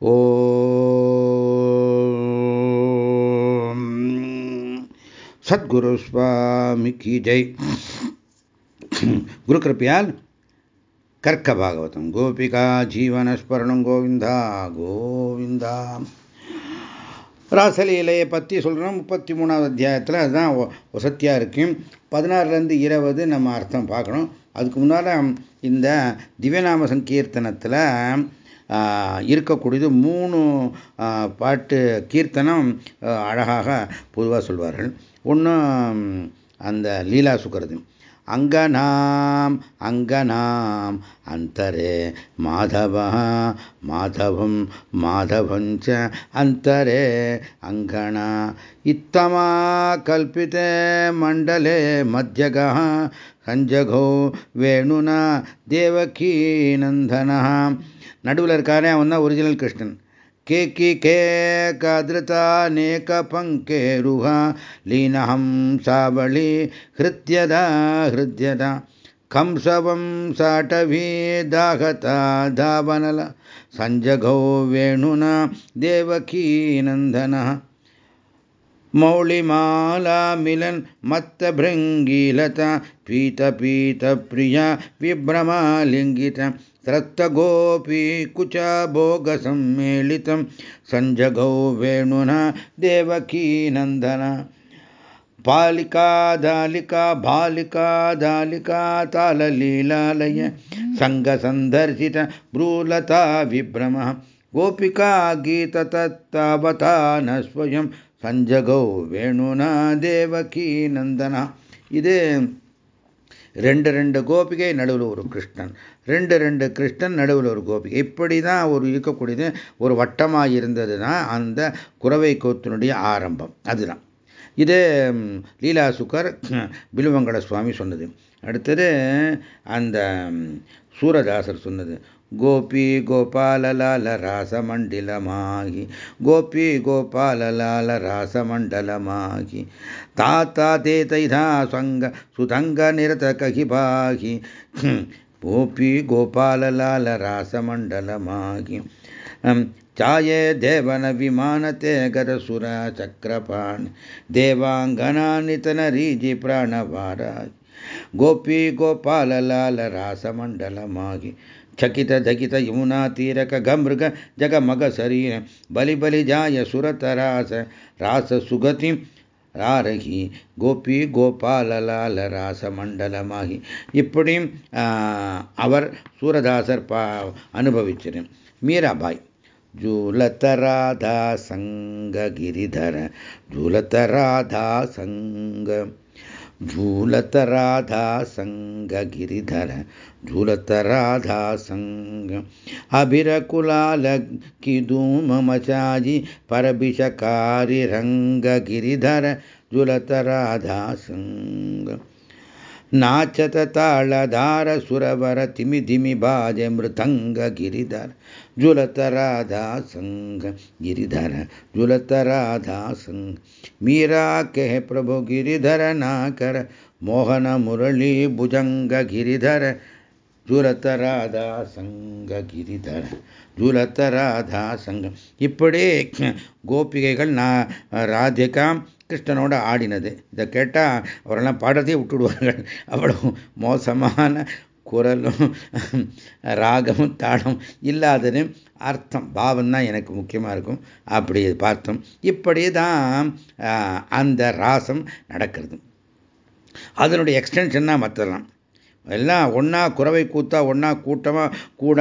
ஓம். சத்குரு சுவாமிக்கு ஜெய். குரு கிருப்பியால் கர்க்க பாகவதம். கோபிகா ஜீவனஸ்மரணம் கோவிந்தா கோவிந்தா. ராசலீலையை பற்றி சொல்கிறோம் முப்பத்தி மூணாவது அத்தியாயத்தில் அதுதான் வசத்தியாக இருக்கும் பதினாறுலேருந்து இருபது நம்ம அர்த்தம் பார்க்கணும். அதுக்கு முன்னால் இந்த திவ்யநாம சங்கீர்த்தனத்தில் இருக்கக்கூடியது. மூணு பாட்டு கீர்த்தனம் அழகாக பொதுவாக சொல்வார்கள். ஒன்று அந்த லீலா சுக்கரது. அங்கனாம் அங்கனாம் அந்தரே மாதவ மாதவம் மாதவஞ்ச அந்தரே அங்கனா இத்தமா கல்பிதே மண்டலே மத்தியக சஞ்சகோ வேணுனா தேவகீ நந்தனா நடுவில் இருக்காரே அவன் தான் ஒரிஜினல் கிருஷ்ணன். கே கி கே கதிருதா நேக பங்கே ருஹா லீனஹம் சாவளி ஹிருத்யதா ஹிருத்யதா ಕಂಸವಂ ಸಾಟವೀ ದಾಹತ ಧಾವನಲ ಸಂಜಘೋ ವೇಣುನ ದೇವಕೀನಂದನ ಮೌಳಿಮಾಲಾ ಮಿಲನ್ ಮತ್ತ ಭೃಂಗೀಲತ ಪೀತ ಪೀತ ಪ್ರಿಯ ವಿಭ್ರಮಾಲಿಂಗಿತ त्रक्तगोपीकुचभोगसम्मेलितं सञ्जगौ वेणुना देवकीनन्दन पालिका दालिका बालिका दालिका ताललीलालय सङ्गसन्दर्शित ब्रूलता विभ्रमः गोपिका गीततत्तावता न स्वयं सञ्जगौ वेणुना देवकीनन्दन இது ரெண்டு ரெண்டு கோபிகை நடுவில் ஒரு கிருஷ்ணன். ரெண்டு ரெண்டு கிருஷ்ணன் நடுவில் ஒரு கோபிகை இப்படி தான் ஒரு இருக்கக்கூடியது ஒரு வட்டமாக இருந்தது தான் அந்த குறவை கோத்தினுடைய ஆரம்பம். அதுதான். இது லீலா சுகர் பிலுவங்கட சுவாமி சொன்னது. அடுத்தது அந்த சூரதாசர் சொன்னது. கோபி கோபாலலால ராசமண்டிலமாகி கோபி கோபாலலால ராசமண்டலமாகி தாத்தா தேதைதா சங்க சுதங்க நிரத ககிபாகி கோபி கோபாலலால ராசமண்டலமாகி ಛಾಯೆ ದೇವನ ವಿಮಾನತೆ ಗರಸುರ ಚಕ್ರಪಾಣಿ ದೇವಾಂಗನಾನಿತನ ರೀಜಿ ಪ್ರಾಣವಾರಾಗಿ ಗೋಪಿ ಗೋಪಾಲ ಲಾಲ ರಾಸಮಂಡಲಮಾಗಿ ಚಕಿತ ಧಕಿತ ಯಮುನಾ ತೀರಕ ಗಮೃಗ ಜಗಮಗ ಸರೀರ ಬಲಿ ಬಲಿ ಜಾಯ ಸುರತ ರಾಸ ராச ಸುಗತಿ ராரகி கோபி கோபாலலால ராசமண்டல மாகி இப்படியும் அவர் சூரதாசர் பா அனுபவிச்சிரு. மீராபாய் ஜூலதராதா சங்க கிரிதர ஜூலதராதா சங்க झूलतराधा संग गिरिधर झूलतराधा संग अभिरकुलाल किदूम मचाजी परबिशकारी रंग गिरिधर झूलतराधा संग नाचत ताळधार सुरवर तिमि धिमि बाजे मृतंग गिरिधर झुलत राधा संग गिरिधर झुलत राधा संग मीरा कह प्रभु गिरिधर ना कर मोहन मुरली भुजंग गिरिधर झुलत ராதா சங்க கிரிதர ஜுலத்த ராதா சங்கம் இப்படி கோபிகைகள் நான் ராதிகா கிருஷ்ணனோட ஆடினது இதை கேட்டால் அவரெல்லாம் பாடத்தையே விட்டுடுவார்கள் அவ்வளவு மோசமான குரலும் ராகமும் தாளம் இல்லாதது அர்த்தம். பாவம் தான் எனக்கு முக்கியமாக இருக்கும். அப்படி பார்த்தோம். இப்படி தான் அந்த ராசம் நடக்கிறது. அதனுடைய எக்ஸ்டென்ஷன் தான் மற்றலாம் எல்லாம் ஒன்றா குறவை கூத்தா ஒன்றா கூட்டமாக கூட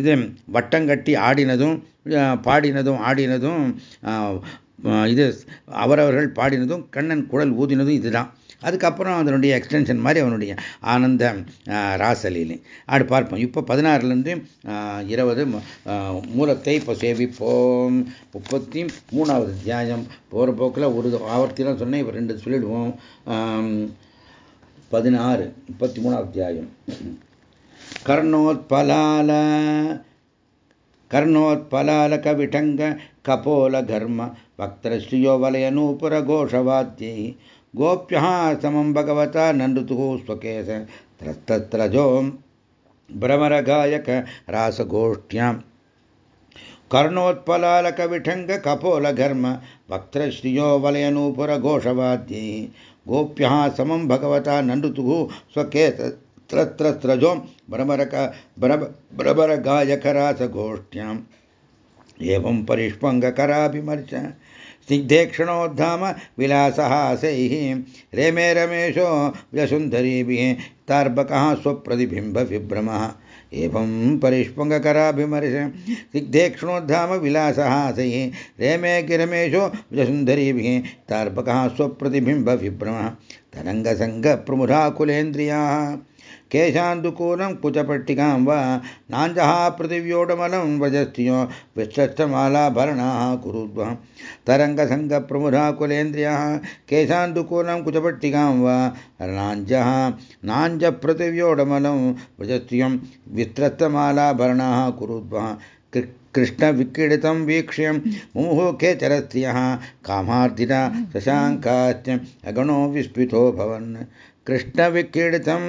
இது வட்டங்கட்டி ஆடினதும் பாடினதும் ஆடினதும் இது அவரவர்கள் பாடினதும் கண்ணன் குழல் ஊதினதும் இதுதான். அதுக்கப்புறம் அதனுடைய எக்ஸ்டென்ஷன் மாதிரி அவனுடைய ஆனந்த ராசலீலையும் அப்படி பார்ப்போம். இப்போ பதினாறுலேருந்து இருபது மூலத்தை இப்போ சேவிப்போம். முப்பத்தி மூணாவது தியாயம் போகிற போக்கில் ஒரு ஆவர்த்தியெல்லாம் சொன்னேன் இப்போ ரெண்டு சொல்லிடுவோம். பதினாறு முப்பத்தி மூணாவது தியாயம் கர்ணோத்பலால கர்ணோத்பலால கவிடங்க கபோல கர்ம வக்திரியோ வலய நூபுர கோஷவாத்தியை गोप्यः समं भगवता नन्दुतुः स्वकेश त्रस्तत्रजो भ्रमरगायक रासगोष्ठ्यां कर्णोत्पलालकविठङ्ग कपोलघर्म वक्त्रश्रियो वलयनूपुरघोषवाद्यैः गोप्यः समं भगवता नन्दुतुः स्वके त्रत्रस्रजो भ्रमरक भ्रमरगायकरासगोष्ठ्याम् एवं परिष्पङ्गकराभिमर्श स्निग्धेक्षणोद्धाम विलासहासैः। रेमे रमेशो व्यसुन्दरीभिः तार्बकः स्वप्रतिबिम्बविभ्रमः एवं परिष्पङ्गकराभिमर्श सिद्धेक्षणोद्धाम विलासहासैः। रेमे किरमेशो व्यसुन्दरीभिः तार्बकः स्वप्रतिबिम्बविभ्रमः तरङ्गसङ्गप्रमुराकुलेन्द्रियाः केशान्दुकूलं कुचपट्टिकां वा नाञ्जः पृथिव्योडमलं व्रजस्तियो विश्वस्तमालाभरणाः कुरुद्व तरङ्गसङ्गप्रमुराकुलेन्द्रियाः केशान्दुकूलं कुचपट्टिकां वा नाञ्जः नाञ्जपृथिव्योडमलं व्रजस्तियं विस्तृतमालाभरणाः कुरुद्व कृष्णविक्रीडितं वीक्ष्य मुमुहुखे चरस्त्रियः कामार्दिना शशाङ्काश्च अगणो विस्मितो भवन् कृष्णविक्रीडितं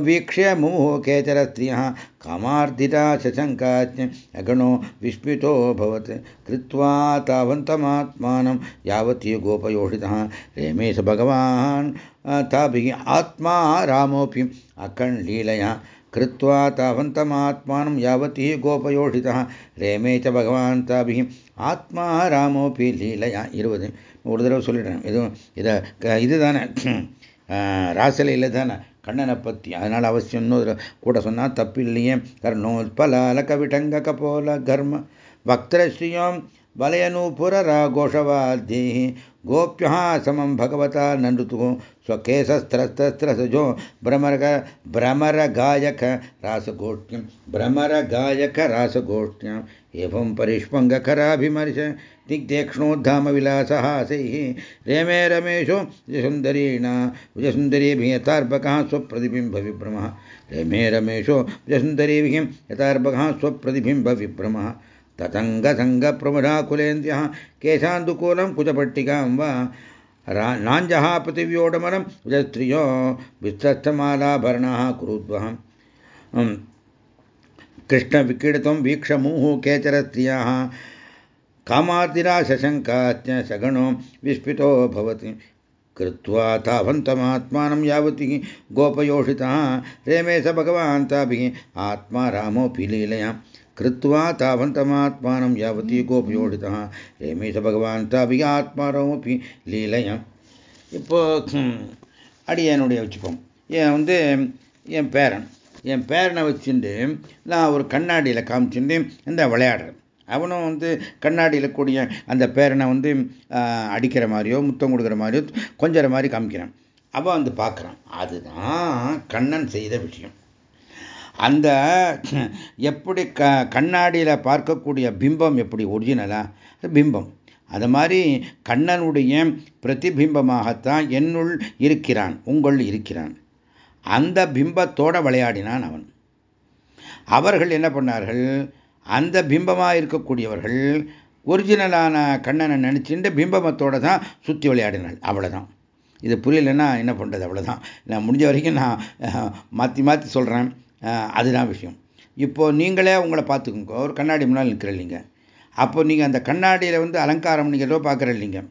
वीक्ष्य मुमुः केचरस्त्रियः कामार्दिता शशङ्काश्च अगणो विस्मितोऽभवत् कृत्वा तावन्तमात्मानं यावती गोपयोषितः रेमे स भगवान् ताभिः आत्मा रामोऽपि अकण्लीलया कृत्वा तावन्तमात्मानं यावती गोपयोषितः रेमे च भगवान् ताभिः ஆத்மா ராமோபி லீலையா இருபது ஒரு தடவை சொல்லிட்டேன் இது இதை இதுதானே ராசலையில் தானே கண்ணனை பற்றி அதனால் அவசியம் இன்னொரு கூட சொன்னால் தப்பில்லையே கர்ணோத்பலால கவிடங்க கபோல கர்ம வக்திரஸ்ரீயம் वलयनूपुरराघोषवाद्यैः गोप्यः समं भगवता नन्दुतुः स्वकेशस्त्रस्त्रसजो भ्रमरग भ्रमरगायक रासगोष्ठ्यं भ्रमरगायकरासगोष्ठ्याम् एवं परिष्पङ्गकराभिमर्श दिग्देक्ष्णोद्धामविलासहासैः। रेमे रमेशो विजसुन्दरीणा विजसुन्दरीभिः यथार्भकः स्वप्रतिबिम्बविभ्रमः रेमे रमेशो विजसुन्दरीभिः यथार्भकः स्वप्रतिबिम्बविभ्रमः ततङ्गसङ्गप्रमुदाकुलेन्द्रियः केशान्दुकूलं कुचपट्टिकां वा नाञ्जः पृथिव्योडमलं विजस्त्रियो विस्तस्थमालाभरणाः कुरुद्वः। कृष्णविक्रीडितं वीक्षमुः केचरस्त्रियाः। कामार्दिरा शशङ्काश्च सगणो विस्फितो भवति कृत्वा तावन्तमात्मानं यावती गोपयोषितः रेमे स भगवान् ताभिः आत्मा रामोऽपि लीलया कृत्वा तावन्तमात्मानं यावती गोपयोषितः रेमे स भगवान् ताभिः ஆத்மாரமப்பி லீலையா இப்போ அடியனுடைய வச்சுப்போம் என் வந்து என் பேரன் என் பேரனை வச்சுட்டு நான் ஒரு கண்ணாடியில் காமிச்சுட்டு இந்த விளையாடுறேன் அவனும் வந்து கண்ணாடியில் கூடிய அந்த பேரனை வந்து அடிக்கிற மாதிரியோ முத்தம் கொடுக்குற மாதிரியோ கொஞ்சம் மாதிரி காமிக்கிறான். அவன் வந்து பார்க்குறான். அதுதான் கண்ணன் செய்த விஷயம். அந்த எப்படி க கண்ணாடியில் பார்க்கக்கூடிய பிம்பம் எப்படி? ஒரிஜினலா பிம்பம். அது மாதிரி கண்ணனுடைய பிரதிபிம்பமாகத்தான் என்னுள் இருக்கிறான் உங்கள் இருக்கிறான். அந்த பிம்பத்தோட விளையாடினான் அவன். அவர்கள் என்ன பண்ணார்கள்? அந்த பிம்பமாக இருக்கக்கூடியவர்கள் ஒரிஜினலான கண்ணனை நினச்சிட்டு பிம்பமத்தோடு தான் சுற்றி விளையாடினாள் அவ்வளோதான் இது புரியலன்னா என்ன பண்ணுறது அவ்வளோதான் நான் முடிஞ்ச வரைக்கும் நான் மாற்றி மாற்றி சொல்கிறேன் அதுதான் விஷயம். இப்போது நீங்களே உங்களை பார்த்துக்கோங்க. ஒரு கண்ணாடி முன்னால் நிற்கிற இல்லைங்க அப்போ நீங்கள் அந்த கண்ணாடியில் வந்து அலங்காரம் பண்ணிக்கிறதோ பார்க்குற இல்லைங்க.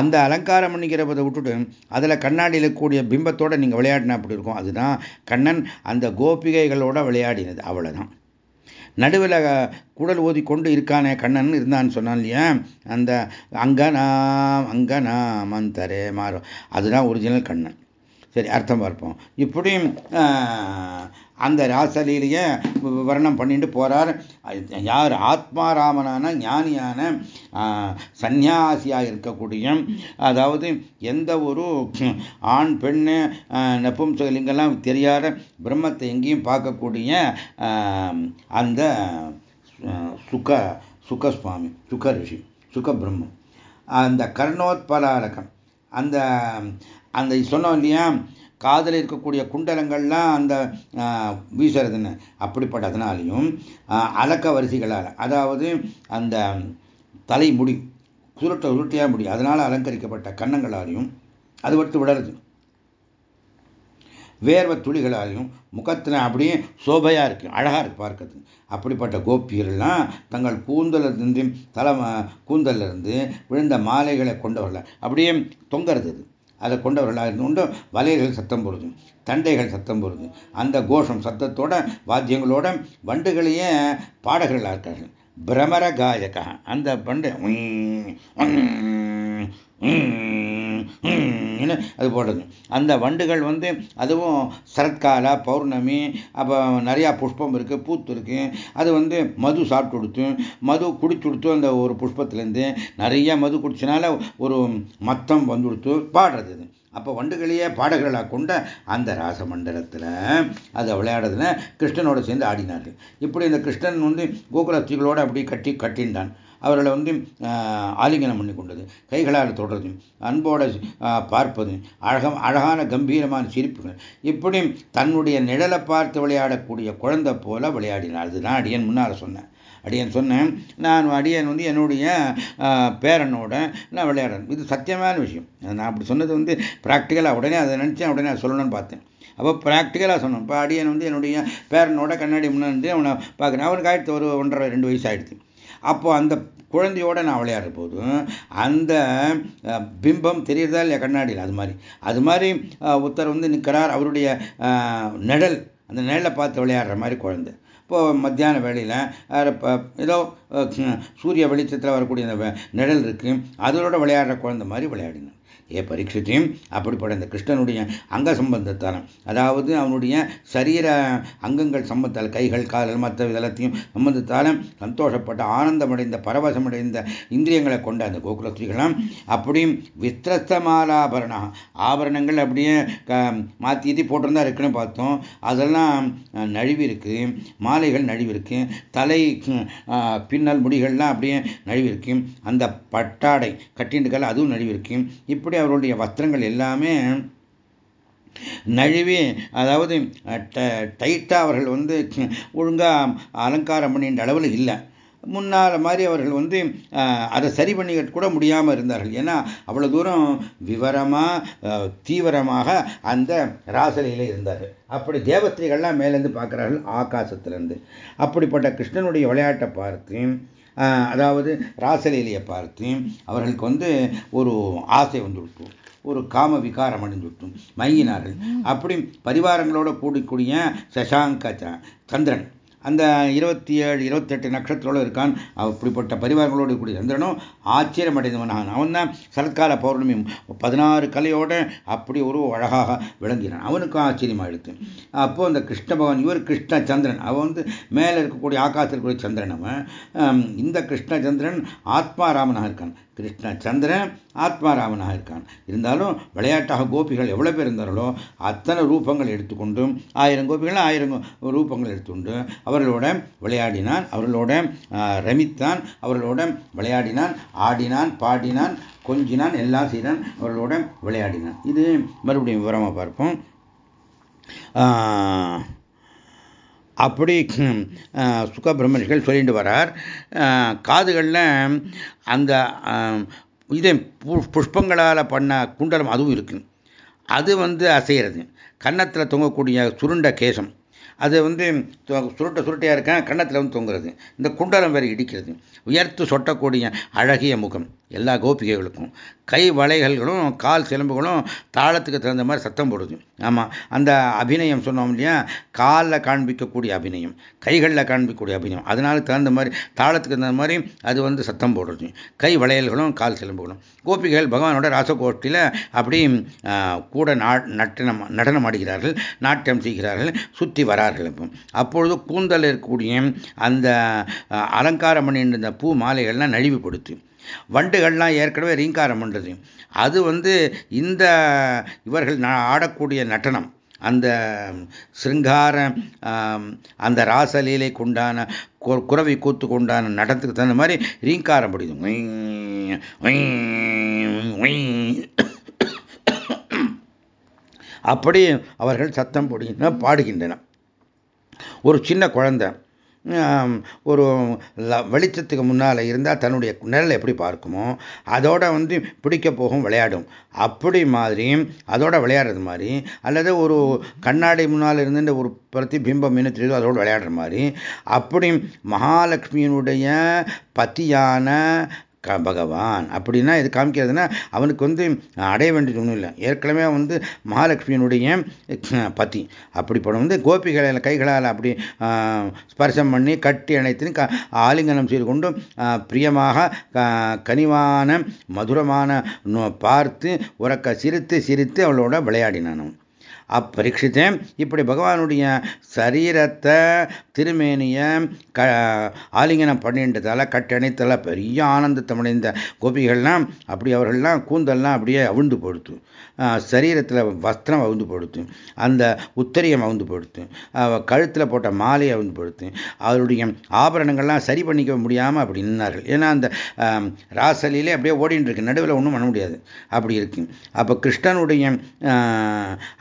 அந்த அலங்காரம் பண்ணிக்கிறதை விட்டுட்டு அதில் கண்ணாடியில் கூடிய பிம்பத்தோடு நீங்கள் விளையாடினா அப்படி இருக்கும்? அதுதான் கண்ணன் அந்த கோபிகைகளோட விளையாடினது. அவ்வளோதான் நடுவில் குடல் ஊதி கொண்டு இருக்கானே கண்ணன் இருந்தான்னு சொன்னான் இல்லையா? அந்த அங்கனாம் அங்கனா மந்தரே மாறும். அதுதான் ஒரிஜினல் கண்ணன். சரி அர்த்தம் பார்ப்போம். இப்படியும் அந்த ராசலீலையை வர்ணம் பண்ணிட்டு போறார். யார் ஆத்மாராமனான ஞானியான சந்நியாசியாக இருக்கக்கூடிய அதாவது எந்த ஒரு ஆண் பெண் நப்பும்சலிங்கெல்லாம் தெரியாத பிரம்மத்தை எங்கேயும் பார்க்கக்கூடிய அந்த சுக சுகசுவாமி சுக ரிஷி சுக பிரம்மம் அந்த கர்ணோத்பலாலகம் அந்த அந்த சொன்னோம் இல்லையா? காதில் இருக்கக்கூடிய குண்டலங்கள்லாம் அந்த வீசுறதுன்னு. அப்படிப்பட்டதுனாலையும் அலக்க வரிசைகளால் அதாவது அந்த தலைமுடி சுருட்ட சுருட்டியாக முடி அதனால் அலங்கரிக்கப்பட்ட கன்னங்களாலையும் அது விட்டு விடருது வேர்வ துளிகளாலையும் முகத்தில் அப்படியே சோபையாக இருக்கும் அழகாக இருக்கு பார்க்கறது. அப்படிப்பட்ட கோபியர்கள்லாம் தங்கள் கூந்தலிருந்து தலை கூந்தலிருந்து விழுந்த மாலைகளை கொண்டவர்கள் அப்படியே தொங்கிறது அதை கொண்டவர்களாக இருந்து வலைகள் சத்தம் போடுது. தண்டைகள் சத்தம் போடுது. அந்த கோஷம் சத்தத்தோட வாத்தியங்களோட வண்டுகளையே பாடகர்களாக இருக்கார்கள் பிரமர காயக அந்த பண்டு அது போடுறது அந்த வண்டுகள் வந்து அதுவும் சரத்கால பௌர்ணமி அப்போ நிறையா புஷ்பம் இருக்குது பூத்து இருக்குது அது வந்து மது சாப்பிட்டு கொடுத்து மது குடிச்சு கொடுத்து அந்த ஒரு புஷ்பத்துலேருந்து நிறைய மது குடிச்சனால ஒரு மத்தம் வந்து கொடுத்து பாடுறது அப்போ வண்டுகளையே பாடகர்களாக கொண்ட அந்த ராசமண்டலத்தில் அதை விளையாடுறதுல கிருஷ்ணனோட சேர்ந்து ஆடினார்கள் இப்படி இந்த கிருஷ்ணன் வந்து கோகுலஸ்திகளோடு அப்படி கட்டி கட்டின்றான் அவர்களை வந்து ஆலிங்கனம் பண்ணி கொண்டது. கைகளால் தொடர்றதும் அன்போட பார்ப்பது அழகம் அழகான கம்பீரமான சிரிப்புகள். இப்படி தன்னுடைய நிழலை பார்த்து விளையாடக்கூடிய குழந்தை போல விளையாடினார் அதுதான் அடியன் முன்னால் சொன்னேன். அடியன் சொன்னேன் நான் அடியன் வந்து என்னுடைய பேரனோட நான் விளையாடுறேன். இது சத்தியமான விஷயம். நான் அப்படி சொன்னது வந்து ப்ராக்டிக்கலாக உடனே அதை நினச்சேன் உடனே சொல்லணும்னு பார்த்தேன். அப்போ ப்ராக்டிக்கலாக சொன்னோம் இப்போ அடியன் வந்து என்னுடைய பேரனோட கண்ணாடி முன்னாடி அவனை பார்க்குறேன். அவனுக்கு ஆயிடுத்து ஒரு ஒன்றரை ரெண்டு வயசு ஆயிடுச்சு. அப்போ அந்த குழந்தையோடு நான் விளையாடுற போதும் அந்த பிம்பம் தெரியுறதா இல்லையா கண்ணாடியில்? அது மாதிரி. அது மாதிரி ஒருத்தர் வந்து நிற்கிறார் அவருடைய நிழல் அந்த நிழலை பார்த்து விளையாடுற மாதிரி குழந்தை. இப்போது மத்தியான வேலையில் ஏதோ சூரிய வெளிச்சத்தில் வரக்கூடிய அந்த நிழல் இருக்குது அதோட விளையாடுற குழந்தை மாதிரி விளையாடினேன் ஏ பரீட்சித்தையும் அப்படிப்பட்ட இந்த கிருஷ்ணனுடைய அங்க சம்பந்தத்தால் அதாவது அவனுடைய சரீர அங்கங்கள் சம்பந்தால் கைகள் கால்கள் மற்ற இதெல்லாத்தையும் சம்பந்தத்தால் சந்தோஷப்பட்ட ஆனந்தமடைந்த பரவசமடைந்த இந்திரியங்களை கொண்ட அந்த கோகுலஸ்ரீகளாம் அப்படியும் வித்திரஸ்தமாலாபரணா ஆபரணங்கள் அப்படியே மாற்றி போட்டிருந்தா இருக்குன்னு பார்த்தோம். அதெல்லாம் நழுவி இருக்கு மாலைகள் நழுவி இருக்கு தலை பின்னல் முடிகள்லாம் அப்படியே நழுவி இருக்கு அந்த பட்டாடை கட்டிண்டுகள் அதுவும் நழுவி இருக்கு இப்படி அவருடைய வஸ்திரங்கள் எல்லாமே நழுவி அதாவது டைட்டாக அவர்கள் வந்து ஒழுங்காக அலங்காரம் பண்ணின்ற அளவில் இல்லை. முன்னால் மாதிரி அவர்கள் வந்து அதை சரி பண்ணிக்கிட்டு கூட முடியாமல் இருந்தார்கள். ஏன்னா அவ்வளோ தூரம் விவரமாக தீவிரமாக அந்த ராசலையில் இருந்தார். அப்படி தேவஸ்திரிகள்லாம் மேலேருந்து பார்க்குறார்கள் ஆகாசத்திலேருந்து அப்படிப்பட்ட கிருஷ்ணனுடைய விளையாட்டை பார்த்து அதாவது ராசலீலையை பார்த்து அவர்களுக்கு வந்து ஒரு ஆசை வந்துவிட்டு ஒரு காம விகாரம் அடைந்துவிட்டும். மயங்கினார்கள். அப்படி பரிவாரங்களோட கூடிக்கூடிய சசாங்க சந்திரன். அந்த இருபத்தி ஏழு இருபத்தெட்டு நட்சத்திரோடு இருக்கான். அப்படிப்பட்ட பரிவாரங்களோடு கூடிய சந்திரனும் ஆச்சரியம் அடைந்தவனான் அவன் தான் சரத்கால பௌர்ணமி பதினாறு கலையோட அப்படி ஒரு அழகாக விளங்கினான் அவனுக்கும் ஆச்சரியமாயிடுது அப்போ அந்த கிருஷ்ண பகவான் இவர் கிருஷ்ண சந்திரன். அவன் வந்து மேலே இருக்கக்கூடிய ஆகாசத்தில் இருக்கக்கூடிய சந்திரன் அவன். இந்த கிருஷ்ண சந்திரன் ஆத்மாராமனாக இருக்கான். கிருஷ்ண சந்திரன் ஆத்மாராமனாக இருக்கான் இருந்தாலும் விளையாட்டாக கோபிகள் எவ்வளோ பேர் இருந்தார்களோ அத்தனை ரூபங்கள் எடுத்துக்கொண்டும் ஆயிரம் கோபிகள் ஆயிரம் ரூபங்கள் எடுத்துக்கொண்டு அவர்களோட விளையாடினான் அவர்களோட ரமித்தான் அவர்களோட விளையாடினான் ஆடினான் பாடினான் கொஞ்சினான் எல்லாம் செய்தான் அவர்களோட விளையாடினான். இது மறுபடியும் விவரமாக பார்ப்போம். அப்படி சுகபிரமணிகள் சொல்லிட்டு வரார். காதுகளில் அந்த இதே புஷ்பங்களால் பண்ண குண்டலம் அதுவும் இருக்கு. அது வந்து அசைகிறது கன்னத்தில் தொங்கக்கூடிய சுருண்ட கேசம். அது வந்து சுருட்ட சுருட்டையாக இருக்க கன்னத்தில் வந்து தொங்குறது. இந்த குண்டலம் வேறு இடிக்கிறது. உயர்த்து சொட்டக்கூடிய அழகிய முகம். எல்லா கோபிகைகளுக்கும். கை வளைகளும் கால் சிலம்புகளும் தாளத்துக்கு தகுந்த மாதிரி சத்தம் போடுது. ஆமாம் அந்த அபிநயம் சொன்னோம் இல்லையா? காலில் காண்பிக்கக்கூடிய அபிநயம் கைகளில் காண்பிக்கக்கூடிய அபிநயம். அதனால தகுந்த மாதிரி தாளத்துக்கு தகுந்த மாதிரி அது வந்து சத்தம் போடுறது கை வளையல்களும் கால் சிலம்புகளும். கோபிகைகள் பகவானோட ராசகோஷ்டியில் அப்படி கூட நட்டனம் நடனம் ஆடுகிறார்கள் நாட்டியம் செய்கிறார்கள் சுற்றி வரார்கள் அப்பொழுது கூந்தல் இருக்கக்கூடிய அந்த அலங்காரம் பண்ணியிருந்த பூ மாலைகள்லாம் நழிவுபடுத்து வண்டுகள்லாம் ஏற்கனவே ரீங்காரம் பண்ணுறது அது வந்து இந்த இவர்கள் ஆடக்கூடிய நடனம். அந்த சிருங்கார அந்த ராசலீலைக்கு உண்டான குறவி கூத்து கொண்டான நடனத்துக்கு தகுந்த மாதிரி ரீங்காரம் படிக்கும். அப்படி அவர்கள் சத்தம் போடுகின்றன பாடுகின்றன. ஒரு சின்ன குழந்தை ஒரு வெளிச்சத்துக்கு முன்னால் இருந்தால் தன்னுடைய நிழல் எப்படி பார்க்குமோ அதோட வந்து பிடிக்க போகும் விளையாடும். அப்படி மாதிரி அதோட விளையாடுறது மாதிரி அல்லது ஒரு கண்ணாடி முன்னால் இருந்து ஒரு பிரதிபிம்பம் என்ன தெரியுதோ அதோடு விளையாடுற மாதிரி அப்படி மகாலட்சுமியினுடைய பத்தியான பகவான் அப்படின்னா இது காமிக்கிறதுனா அவனுக்கு வந்து அடைய வேண்டியது ஒன்றும் இல்லை. ஏற்கனவே வந்து மகாலட்சுமியினுடைய பத்தி அப்படிப்படும் வந்து கோபிகளை கைகளால் அப்படி ஸ்பர்சம் பண்ணி கட்டி அணைத்து க ஆலிங்கனம் செய்து கொண்டு பிரியமாக கனிவான மதுரமான பார்த்து உறக்க சிரித்து சிரித்து அவளோட விளையாடினான் அப்பரீட்சித்தேன். இப்படி பகவானுடைய சரீரத்தை திருமேனியை க ஆலிங்கனம் பண்ணின்றதால கட்டணைத்தால பெரிய ஆனந்தத்தமடைந்த கோபிகள்லாம் அப்படி அவர்கள்லாம் கூந்தல்லாம் அப்படியே அவிழ்ந்து போடுத்து சரீரத்தில் வஸ்திரம் அவுந்து போடுத்து அந்த உத்தரியம் அவுந்து போடுத்து கழுத்தில் போட்ட மாலையை அவுந்து போடுத்து அவருடைய ஆபரணங்கள்லாம் சரி பண்ணிக்க முடியாமல் அப்படி நின்னார்கள். ஏன்னா அந்த ராசலிலே அப்படியே ஓடின்னு இருக்கு நடுவில் ஒன்றும் பண்ண முடியாது. அப்படி இருக்கு. அப்போ கிருஷ்ணனுடைய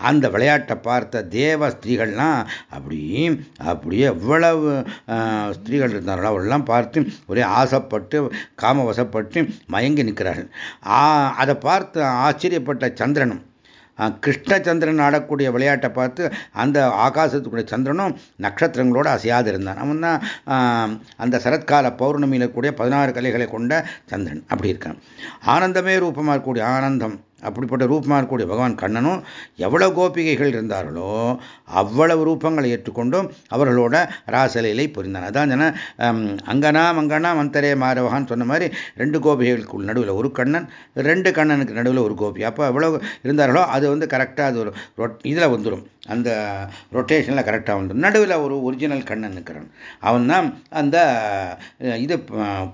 அந்த விளையாட்டை பார்த்த தேவ ஸ்திரீகள்லாம் அப்படி அப்படியே எவ்வளவு ஸ்திரீகள் இருந்தார்களோ. அவெல்லாம் பார்த்து ஒரே ஆசைப்பட்டு காமவசப்பட்டு மயங்கி நிற்கிறார்கள். அதை பார்த்து ஆச்சரியப்பட்ட சந்திரனும் கிருஷ்ணச்சந்திரன் ஆடக்கூடிய விளையாட்டை பார்த்து அந்த ஆகாசத்துக்குடைய சந்திரனும் நட்சத்திரங்களோடு அசையாது இருந்தான். அவன் தான் அந்த சரத்கால பௌர்ணமியில் கூடிய பதினாறு கலைகளை கொண்ட சந்திரன். அப்படி இருக்கான். ஆனந்தமே ரூபமாக இருக்கக்கூடிய ஆனந்தம். அப்படிப்பட்ட ரூபமாக இருக்கக்கூடிய பகவான் கண்ணனும் எவ்வளவு கோபிகைகள் இருந்தார்களோ அவ்வளவு ரூபங்களை ஏற்றுக்கொண்டும் அவர்களோட ராசலையிலை புரிந்தான். அதான் ஜன அங்கனா மங்கனா மந்தரே மாறவகான்னு சொன்ன மாதிரி ரெண்டு கோபிகைகளுக்கு நடுவில் ஒரு கண்ணன் ரெண்டு கண்ணனுக்கு நடுவில் ஒரு கோபி. அப்போ எவ்வளவு இருந்தார்களோ அது வந்து கரெக்டாக அது ஒரு இதில் வந்துடும் அந்த ரொட்டேஷனில் கரெக்டாக வந்துடும். நடுவில் ஒரு ஒரிஜினல் கண்ணன் இருக்கிறான். அவன் தான் அந்த இது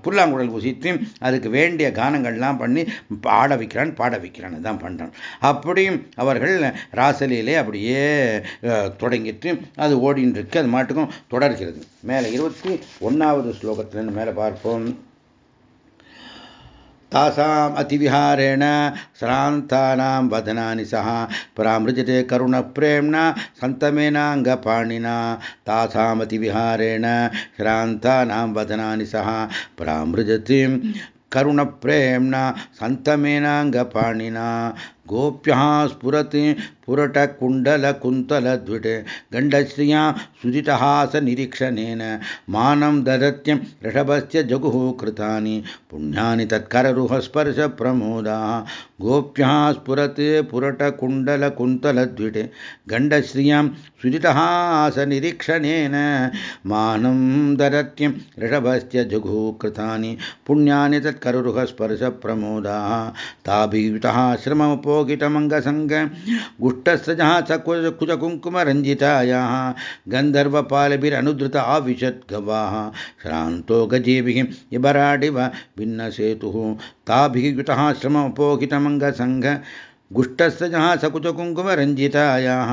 புல்லாங்குழல் உசித்து அதுக்கு வேண்டிய கானங்கள்லாம் பண்ணி பாட வைக்கிறான் பாட வைக்கிறான். தான் பண்ணுறான் அப்படியும் அவர்கள் ராசலியிலே அப்படியே தொடங்கிட்டு அது ஓடின்னு இருக்கு. அது மாட்டுக்கும் தொடர்கிறது. மேலே இருபத்தி ஒன்றாவது ஸ்லோகத்திலேருந்து மேலே பார்ப்போம். तासाम् अतिविहारेण श्रान्तानां वदनानि सह परामृजते करुणप्रेम्णा सन्तमेनाङ्गपाणिना तासामतिविहारेण श्रान्तानां वदनानि सह परामृजति करुणप्रेम्णा सन्तमेनाङ्गपाणिना गोप्यः स्फुरति पुरटकुण्डलकुन्तलद्विटे गण्डश्रिया सुजितहासनिरीक्षणेन मानं ददत्यं ऋषभस्य जगुः कृतानि पुण्यानि तत्कररुहस्पर्शप्रमोदाः गोप्यः स्फुरति पुरटकुण्डलकुन्तलद्विटे गण्डश्रियाँ सुजितहासनिरीक्षणेन मानं ददत्यं ऋषभस्य जगुः कृतानि पुण्यानि तत्कररुहस्पर्शप्रमोदाः ताभियुतः श्रमपो शोकितमङ्गसङ्ग गुष्टस्य जहाँ सकुज कुजकुङ्कुमरञ्जितायाः गन्धर्वपालभिरनुद्रुत आविशद्गवाः श्रान्तो गजेभिः इबराडिव भिन्नसेतुः ताभिः युतः श्रमपोकितमङ्गसङ्घ गुष्टस्य जहाँ सकुचकुङ्कुमरञ्जितायाः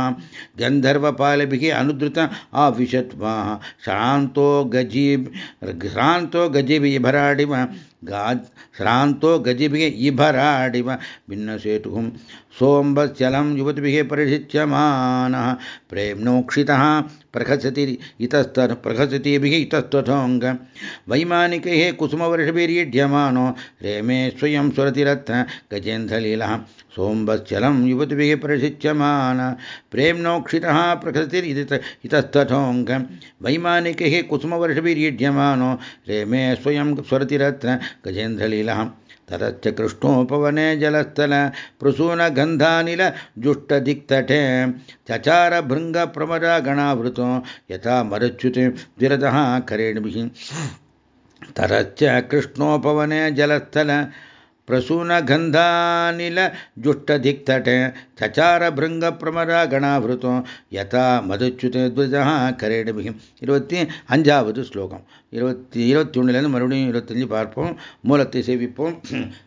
गन्धर्वपालभिः अनुद्रुत आविशत्वाः श्रान्तो गजी श्रान्तो गजिभराडिव गा श्रान्तो गजिभिः इभराडिव भिन्नसेतुः सोऽम्बश्चलं युवतिभिः परिषिच्यमानः प्रेम्णोक्षितः प्रखसति इतस्त प्रखसतिभिः इतस्तथोऽङ्ग वैमानिकैः कुसुमवर्षभिरीड्यमानो रेमे स्वयं स्वरतिरत्न गजेन्धलीलः सोऽम्बश्चलं युवतिभिः परिषिच्यमान प्रेम्णोक्षितः प्रखसतिरितस्तथोऽङ्ग वैमानिकैः कुसुमवर्षभिरीड्यमानो रेमे स्वयं स्वरतिरत्न गजेन्द्रलीलः ततश्च कृष्णोपवने जलस्थल प्रसूनगन्धानिलजुष्टदिक्तटे चचारभृङ्गप्रमदा गणावृतो यथा मरच्युते द्विरतः करेणभिः ततश्च कृष्णोपवने जलस्थल प्रसूनगन्धानिलजुष्टदिक्तटे चचारभृङ्गप्रमरागणावृतो यथा மதுச்சுதே துவஜா கரேடபிகி இருபத்தி அஞ்சாவது ஸ்லோகம் இருபத்தி இருபத்தி ஒன்றுலேருந்து மறுபடியும் இருபத்தஞ்சு பார்ப்போம் மூலத்தை சேவிப்போம்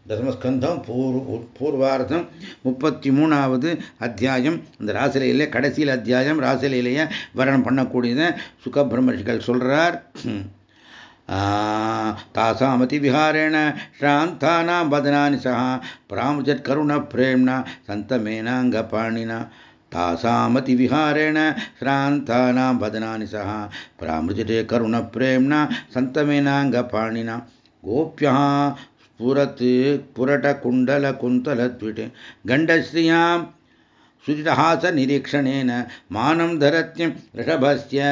தசமஸ்கந்தம் பூர்வ பூர்வார்த்தம் முப்பத்தி மூணாவது அத்தியாயம் இந்த ராசிலையிலே கடைசியில் அத்தியாயம் ராசிலையிலேயே வரணம் பண்ணக்கூடியது சுகபிரமர்ஷிகள் சொல்கிறார் तासामतिविहारेण श्रान्तानां वदनानि सह प्रामुचत्करुणप्रेम्णा सन्तमेनाङ्गपाणिना तासामतिविहारेण श्रान्तानां वदनानि सह प्रामृजते करुणप्रेम्णा सन्तमेनाङ्गपाणिना गोप्यः स्फुरत् पुरटकुण्डलकुन्तलद्विटे गण्डश्रियां सुजितहासनिरीक्षणेन मानं धरत्यं ऋषभस्य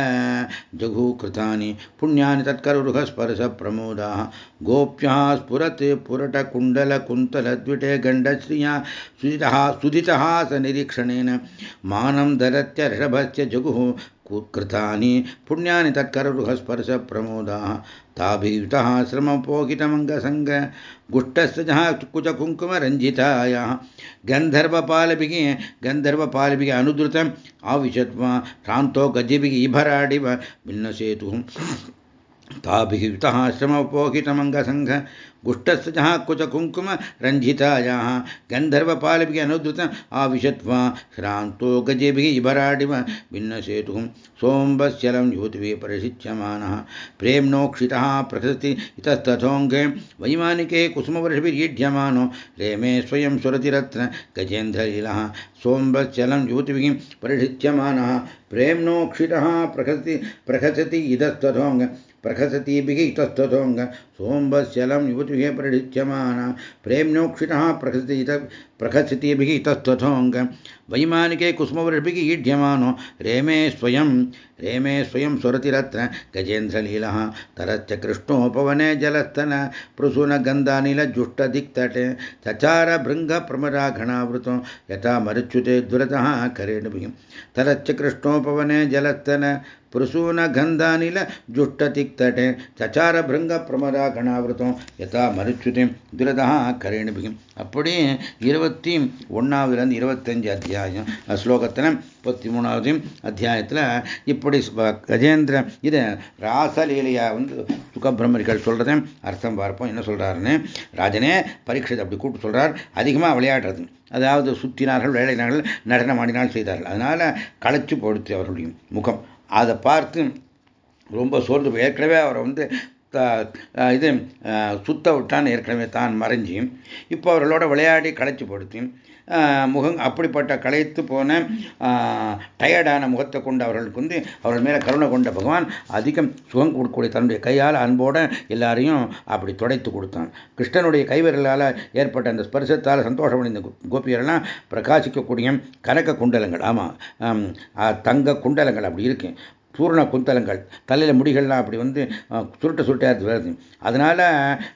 जघूकृतानि पुण्यानि तत्करुरुहस्पर्शप्रमोदाः गोप्यः स्फुरत् पुरटकुण्डलकुन्तलद्विटे गण्डश्रिया सुजितः निरीक्षण मानं धरत्य से जगुः कृतानि पुण्यानि तत्कररुहस्पर्शप्रमोदाः ताभियुतः श्रमपोहितमङ्गसङ्ग गुष्टस्सजः कुचकुङ्कुमरञ्जितायाः गन्धर्वपालभिः गन्धर्वपालभिः अनुद्रुतम् आविशत्वा श्रान्तो गजभिः इभराडिव भिन्नसेतुः ताभिः श्रमपोहितमङ्गसङ्घ गुष्टस्सजः कुचकुङ्कुम रञ्जितायाः गन्धर्वपालभिः अनुद्रुतम् आविशत्वा श्रान्तो गजेभिः इभराडिव भिन्नसेतुः सोम्बश्चलं युवतिभिः परिशिच्यमानः। प्रेम्णोक्षितः प्रकृति इतस्तथोऽङ्गे, वैमानिके कुसुमवर्षभिरीढ्यमानो रेमे स्वयं सुरतिरत्न गजेन्द्रलीलः सोम्बश्चलं युवतिभिः परिशिच्यमानः। प्रेम्णोक्षितः प्रकृति प्रखसति इतस्तथोऽङ्ग प्रखसतीभिः इतस्ततोऽङ्ग सोम्बश्चलं युवतिभिः परिढिच्यमान प्रेम्णोक्षिणः प्रखसति प्रखसतीभिः इतस्तथोऽङ्ग वैमानिके कुसुमवर्षभिः ईढ्यमानो रेमे स्वयं रेमे स्वयं स्वरतिरत्न गजेन्द्रलीलः तरश्च कृष्णोपवने जलस्तन पृशुनगन्धानिलजुष्टदिक्तटे चचार भृङ्गप्रमराघणावृतो यथा मरुच्युते दुरतः करेणुभिः तरश्च कृष्णोपवने जलस्तन புருசூனகந்தானில ஜுஷ்டதிக்தடே சச்சார பிருங்க பிரமதா கணாவிரதம் யதா மருச்சுதே துரதா கரேணுபிகம் அப்படி இருபத்தி ஒன்றாவதுலேருந்து இருபத்தஞ்சு அத்தியாயம் ஸ்லோகத்தில் முப்பத்தி மூணாவது அத்தியாயத்தில் இப்படி கஜேந்திர இது ராசலீலையா வந்து சுகபிரமர்கள் சொல்கிறத அர்த்தம் பார்ப்போம். என்ன சொல்கிறாருன்னு ராஜனே பரீட்சை அப்படி கூப்பிட்டு சொல்கிறார் அதிகமாக விளையாடுறது. அதாவது சுத்தினார்கள் வேலையினார்கள் நடனம் ஆடினால் செய்தார்கள். அதனால் களைச்சு போடுத்து அவர்களுடைய முகம். அதை பார்த்து ரொம்ப சோர்ந்து ஏற்கனவே அவரை வந்து இது சுத்த விட்டான் ஏற்கனவே தான் மறைஞ்சி இப்போ அவர்களோட விளையாடி களைச்சு படுத்தி முகம் அப்படிப்பட்ட களைத்து போன டயர்டான முகத்தை கொண்டு அவர்களுக்கு வந்து அவர்கள் மேலே கருணை கொண்ட பகவான் அதிகம் சுகம் கொடுக்கக்கூடிய தன்னுடைய கையால் அன்போடு எல்லாரையும் அப்படி துடைத்து கொடுத்தான். கிருஷ்ணனுடைய கைவிரலால் ஏற்பட்ட அந்த ஸ்பர்சத்தால் சந்தோஷமடைந்த கோபியரெல்லாம் பிரகாசிக்கக்கூடிய கனக குண்டலங்கள். ஆமாம் தங்க குண்டலங்கள் அப்படி இருக்கு. பூர்ண குந்தலங்கள். தலையில் முடிகள்லாம் அப்படி வந்து சுருட்ட சுருட்டையாக வருது அதனால்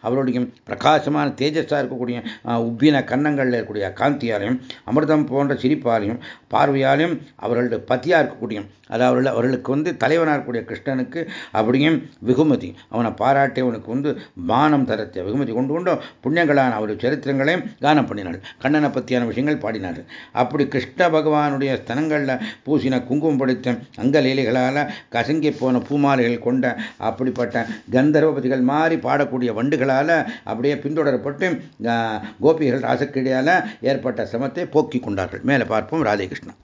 அவருடைய பிரகாசமான தேஜஸாக இருக்கக்கூடிய உப்பின கன்னங்களில் இருக்கக்கூடிய காந்தியாலையும் அமிர்தம் போன்ற சிரிப்பாலையும் பார்வையாலையும் அவர்களுடைய பத்தியாக இருக்கக்கூடிய அதாவது அவர்களுக்கு வந்து தலைவனாக இருக்கக்கூடிய கிருஷ்ணனுக்கு அப்படியும் வெகுமதி. அவனை பாராட்டி அவனுக்கு வந்து பானம் தரத்தை வெகுமதி கொண்டு கொண்டு புண்ணியங்களான அவருடைய சரித்திரங்களையும் கானம் பண்ணினார்கள். கண்ணனை பற்றியான விஷயங்கள் பாடினார்கள். அப்படி கிருஷ்ண பகவானுடைய ஸ்தனங்களில் பூசின குங்குமம் படித்த அங்க லீலைகளால் கசங்கி போன பூமாலைகள் கொண்ட அப்படிப்பட்ட கந்தர்வபதிகள் மாறி பாடக்கூடிய வண்டுகளால் அப்படியே பின்தொடரப்பட்டு கோபிகள் ராசக்கிடையால் ஏற்பட்ட சிரமத்தை போக்கி கொண்டார்கள். மேலே பார்ப்போம். ராதேகிருஷ்ணன்